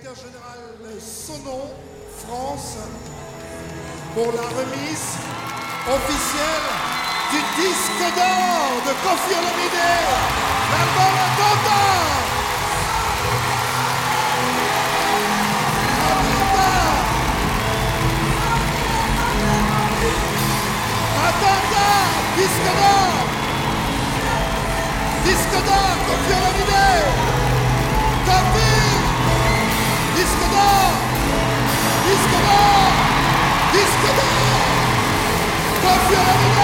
directeur général Sonon France pour la remise officielle du disque d'or de Kofi Olomide, l'album Attentat Attentat Disque d'or. Disque d'or, Kofi Olomide ディスコだ。ディスコだ。ディスコだ。